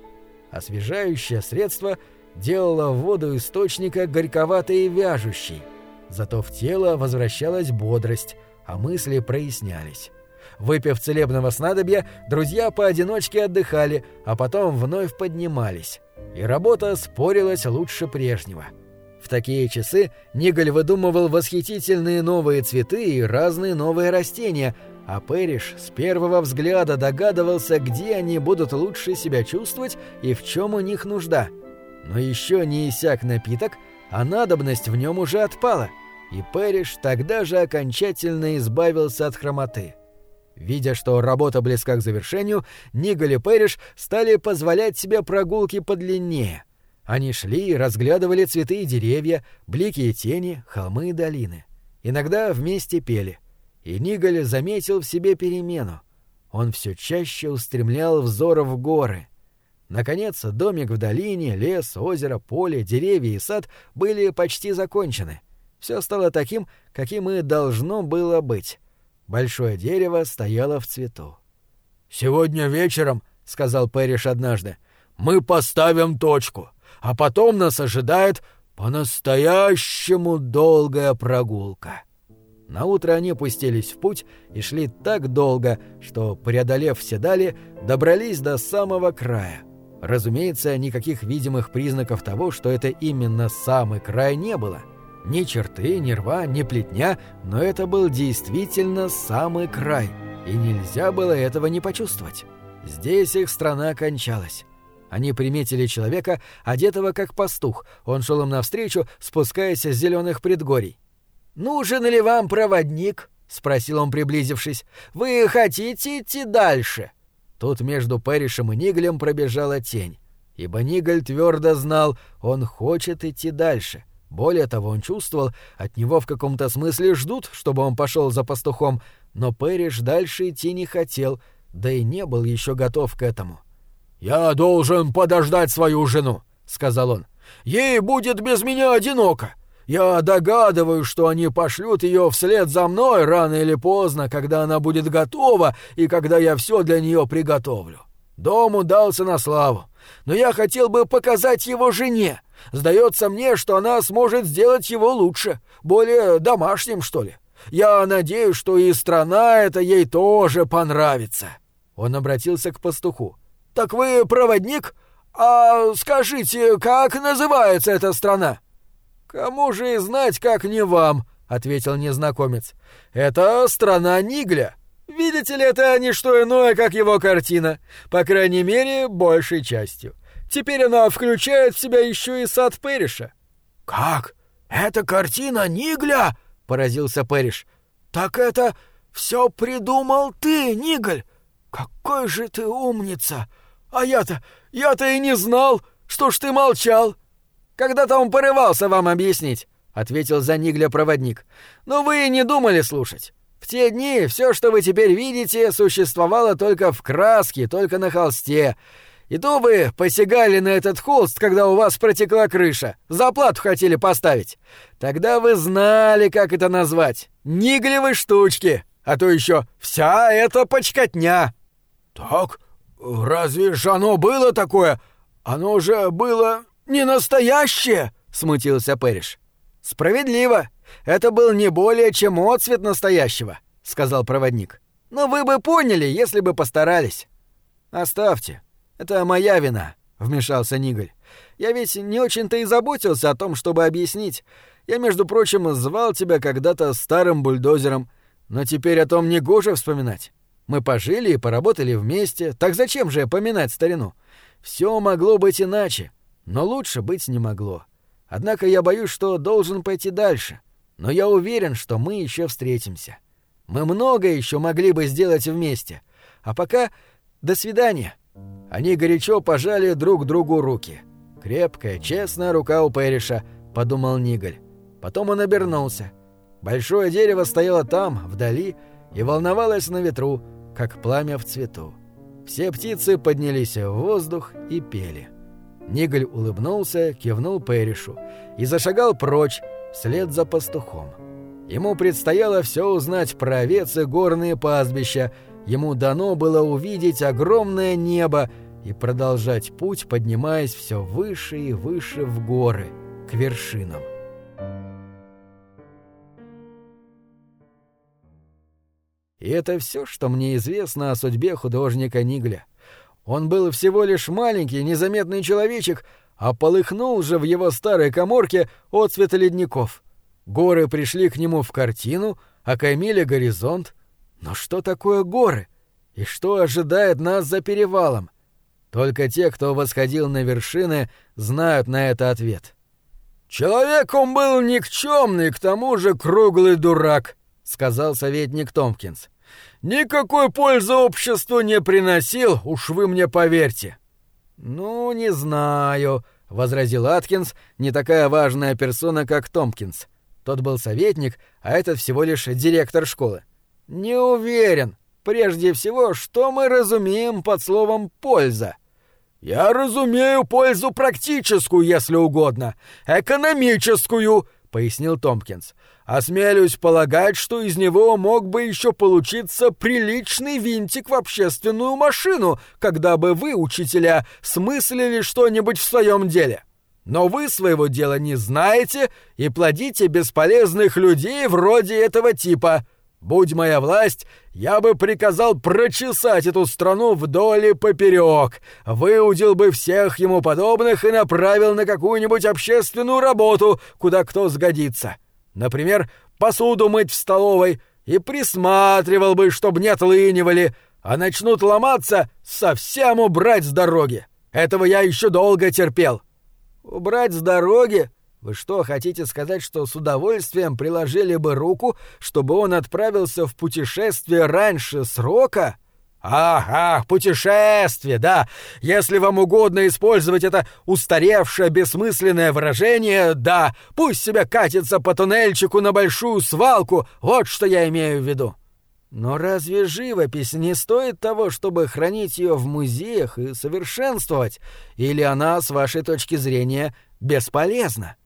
Освежающее средство — делала воду источника горьковатой и вяжущей. Зато в тело возвращалась бодрость, а мысли прояснялись. Выпив целебного снадобья, друзья поодиночке отдыхали, а потом вновь поднимались. И работа спорилась лучше прежнего. В такие часы Ниголь выдумывал восхитительные новые цветы и разные новые растения, а Пэриш с первого взгляда догадывался, где они будут лучше себя чувствовать и в чем у них нужда. Но еще не иссяк напиток, а надобность в нем уже отпала, и Пэриш тогда же окончательно избавился от хромоты. Видя, что работа близка к завершению, Ниголь и Пэриш стали позволять себе прогулки подлиннее. Они шли и разглядывали цветы и деревья, блики и тени, холмы и долины. Иногда вместе пели. И Ниголь заметил в себе перемену. Он все чаще устремлял взор в горы. Наконец, домик в долине, лес, озеро, поле, деревья и сад были почти закончены. Все стало таким, каким и должно было быть. Большое дерево стояло в цвету. «Сегодня вечером, — сказал Пэриш однажды, — мы поставим точку а потом нас ожидает по-настоящему долгая прогулка. На утро они пустились в путь и шли так долго, что, преодолев все дали, добрались до самого края. Разумеется, никаких видимых признаков того, что это именно самый край не было. Ни черты, ни рва, ни плетня, но это был действительно самый край, и нельзя было этого не почувствовать. Здесь их страна кончалась. Они приметили человека, одетого как пастух. Он шел им навстречу, спускаясь с зеленых предгорий. «Нужен ли вам проводник?» — спросил он, приблизившись. «Вы хотите идти дальше?» Тут между Пэришем и Ниглем пробежала тень. Ибо Нигль твердо знал, он хочет идти дальше. Более того, он чувствовал, от него в каком-то смысле ждут, чтобы он пошел за пастухом, но Пэриш дальше идти не хотел, да и не был еще готов к этому. «Я должен подождать свою жену», — сказал он. «Ей будет без меня одиноко. Я догадываюсь, что они пошлют ее вслед за мной рано или поздно, когда она будет готова и когда я все для нее приготовлю. Дом удался на славу, но я хотел бы показать его жене. Сдается мне, что она сможет сделать его лучше, более домашним, что ли. Я надеюсь, что и страна эта ей тоже понравится». Он обратился к пастуху. «Так вы проводник? А скажите, как называется эта страна?» «Кому же и знать, как не вам?» — ответил незнакомец. «Это страна Нигля. Видите ли, это не что иное, как его картина. По крайней мере, большей частью. Теперь она включает в себя еще и сад Перриша». «Как? Это картина Нигля?» — поразился Перриш. «Так это все придумал ты, Нигль! Какой же ты умница! А я-то, я-то и не знал, что ж ты молчал. Когда-то он порывался вам объяснить, ответил за Нигля проводник. Но вы и не думали слушать. В те дни все, что вы теперь видите, существовало только в краске, только на холсте. И то вы посягали на этот холст, когда у вас протекла крыша. Заплату хотели поставить. Тогда вы знали, как это назвать. Ниглевы штучки. А то еще вся эта почкотня. Так, «Разве ж оно было такое? Оно же было не настоящее!» — смутился Пэриш. «Справедливо. Это был не более чем отцвет настоящего», — сказал проводник. «Но вы бы поняли, если бы постарались». «Оставьте. Это моя вина», — вмешался Ниголь. «Я ведь не очень-то и заботился о том, чтобы объяснить. Я, между прочим, звал тебя когда-то старым бульдозером, но теперь о том не гоже вспоминать. Мы пожили и поработали вместе, так зачем же поминать старину? Все могло быть иначе, но лучше быть не могло. Однако я боюсь, что должен пойти дальше. Но я уверен, что мы еще встретимся. Мы многое еще могли бы сделать вместе. А пока до свидания. Они горячо пожали друг другу руки. Крепкая, честная рука у Периша, подумал Ниголь. Потом он обернулся. Большое дерево стояло там, вдали, и волновалось на ветру, как пламя в цвету. Все птицы поднялись в воздух и пели. Ниголь улыбнулся, кивнул Перишу и зашагал прочь, вслед за пастухом. Ему предстояло все узнать про овец и горные пастбища, ему дано было увидеть огромное небо и продолжать путь, поднимаясь все выше и выше в горы, к вершинам. И это все, что мне известно о судьбе художника Нигля. Он был всего лишь маленький, незаметный человечек, а полыхнул же в его старой коморке отцвет ледников. Горы пришли к нему в картину, окаймили горизонт. Но что такое горы? И что ожидает нас за перевалом? Только те, кто восходил на вершины, знают на это ответ. «Человек он был никчемный, к тому же круглый дурак», — сказал советник Томпкинс. «Никакой пользы обществу не приносил, уж вы мне поверьте». «Ну, не знаю», — возразил Аткинс, не такая важная персона, как Томпкинс. Тот был советник, а этот всего лишь директор школы. «Не уверен. Прежде всего, что мы разумеем под словом «польза»?» «Я разумею пользу практическую, если угодно, экономическую», — пояснил Томпкинс. «Осмелюсь полагать, что из него мог бы еще получиться приличный винтик в общественную машину, когда бы вы, учителя, смыслили что-нибудь в своем деле. Но вы своего дела не знаете и плодите бесполезных людей вроде этого типа». Будь моя власть, я бы приказал прочесать эту страну вдоль и поперек, выудил бы всех ему подобных и направил на какую-нибудь общественную работу, куда кто сгодится. Например, посуду мыть в столовой, и присматривал бы, чтоб не отлынивали, а начнут ломаться, совсем убрать с дороги. Этого я еще долго терпел. Убрать с дороги? Вы что, хотите сказать, что с удовольствием приложили бы руку, чтобы он отправился в путешествие раньше срока? Ага, путешествие, да. Если вам угодно использовать это устаревшее бессмысленное выражение, да, пусть себя катится по туннельчику на большую свалку, вот что я имею в виду. Но разве живопись не стоит того, чтобы хранить ее в музеях и совершенствовать? Или она, с вашей точки зрения, бесполезна?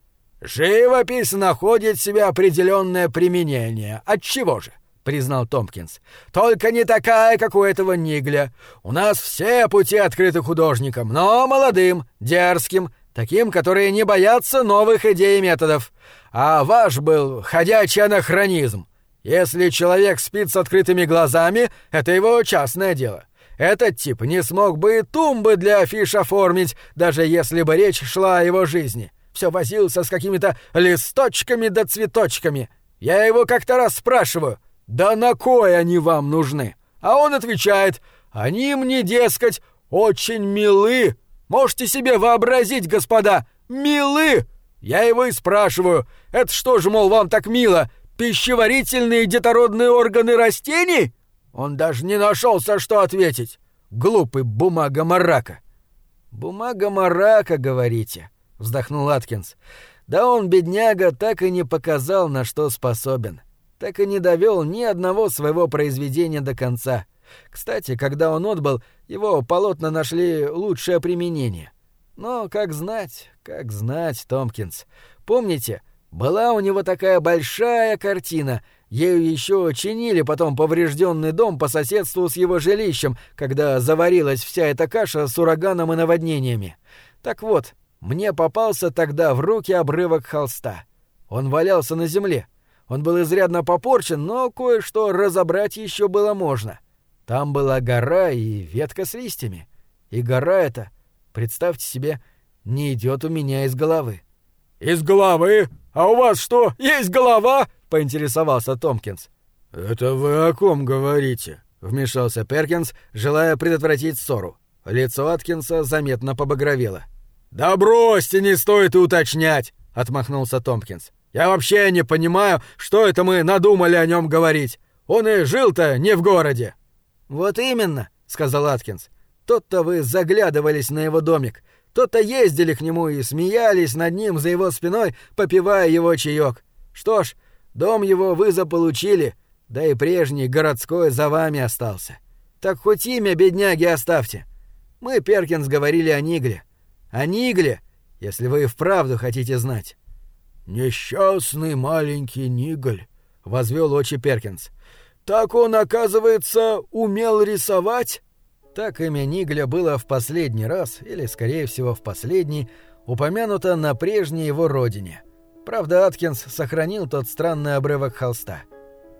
«Живопись находит себе определенное применение. Отчего же?» — признал Томпкинс. «Только не такая, как у этого Нигля. У нас все пути открыты художникам, но молодым, дерзким, таким, которые не боятся новых идей и методов. А ваш был ходячий анахронизм. Если человек спит с открытыми глазами, это его частное дело. Этот тип не смог бы тумбы для афиш оформить, даже если бы речь шла о его жизни все возился с какими-то листочками да цветочками. Я его как-то раз спрашиваю, да на кой они вам нужны? А он отвечает, они мне, дескать, очень милы. Можете себе вообразить, господа, милы! Я его и спрашиваю, это что же, мол, вам так мило, пищеварительные детородные органы растений? Он даже не нашелся, что ответить. Глупый бумага-марака. Бумага-марака, говорите вздохнул Аткинс. Да он, бедняга, так и не показал, на что способен. Так и не довел ни одного своего произведения до конца. Кстати, когда он отбыл, его полотна нашли лучшее применение. Но как знать, как знать, Томпкинс. Помните, была у него такая большая картина, ею еще чинили потом поврежденный дом по соседству с его жилищем, когда заварилась вся эта каша с ураганом и наводнениями. Так вот, мне попался тогда в руки обрывок холста. Он валялся на земле. Он был изрядно попорчен, но кое-что разобрать еще было можно. Там была гора и ветка с листьями. И гора эта, представьте себе, не идет у меня из головы. «Из головы? А у вас что, есть голова?» — поинтересовался Томпкинс. «Это вы о ком говорите?» — вмешался Перкинс, желая предотвратить ссору. Лицо Аткинса заметно побагровело. «Да бросьте, не стоит и уточнять!» — отмахнулся Томпкинс. «Я вообще не понимаю, что это мы надумали о нем говорить. Он и жил-то не в городе». «Вот именно», — сказал Аткинс. «Тот-то вы заглядывались на его домик, тот-то ездили к нему и смеялись над ним за его спиной, попивая его чаек. Что ж, дом его вы заполучили, да и прежний городской за вами остался. Так хоть имя бедняги оставьте. Мы, Перкинс, говорили о Нигле. О Нигле, если вы и вправду хотите знать. Несчастный маленький Нигль, возвел очи Перкинс. Так он, оказывается, умел рисовать? Так имя Нигля было в последний раз, или, скорее всего, в последний, упомянуто на прежней его родине. Правда, Аткинс сохранил тот странный обрывок холста.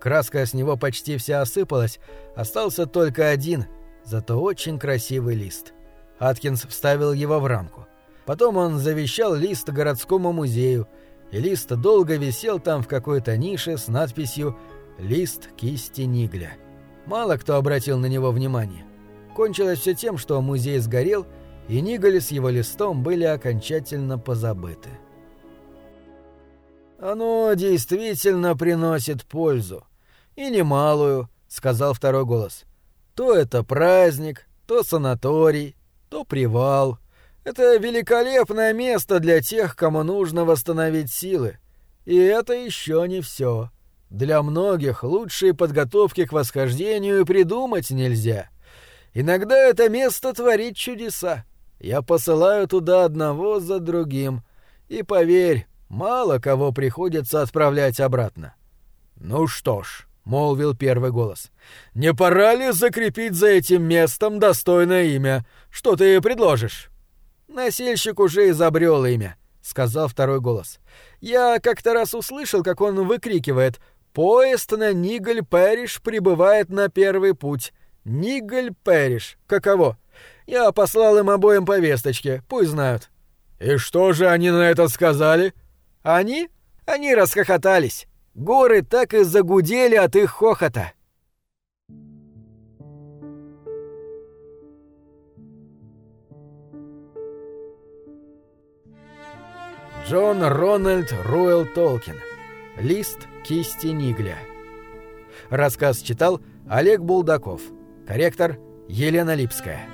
Краска с него почти вся осыпалась, остался только один, зато очень красивый лист. Аткинс вставил его в рамку. Потом он завещал лист городскому музею, лист долго висел там в какой-то нише с надписью «Лист кисти Нигля». Мало кто обратил на него внимание. Кончилось все тем, что музей сгорел, и Ниголь с его листом были окончательно позабыты. «Оно действительно приносит пользу. И немалую», — сказал второй голос. «То это праздник, то санаторий, то привал. Это великолепное место для тех, кому нужно восстановить силы. И это еще не все. Для многих лучшей подготовки к восхождению придумать нельзя. Иногда это место творит чудеса. Я посылаю туда одного за другим. И поверь, мало кого приходится отправлять обратно. Ну что ж, молвил первый голос. Не пора ли закрепить за этим местом достойное имя? Что ты предложишь? Носильщик уже изобрел имя, сказал второй голос. Я как-то раз услышал, как он выкрикивает: "Поезд на Ниголь-Пэриш прибывает на первый путь". Ниголь-Пэриш. Каково? Я послал им обоим повесточки, пусть знают. И что же они на это сказали? Они? Они расхохотались. Горы так и загудели от их хохота. Джон Рональд Руэлл Толкин. Лист кисти Нигля. Рассказ читал Олег Булдаков. Корректор Елена Липская.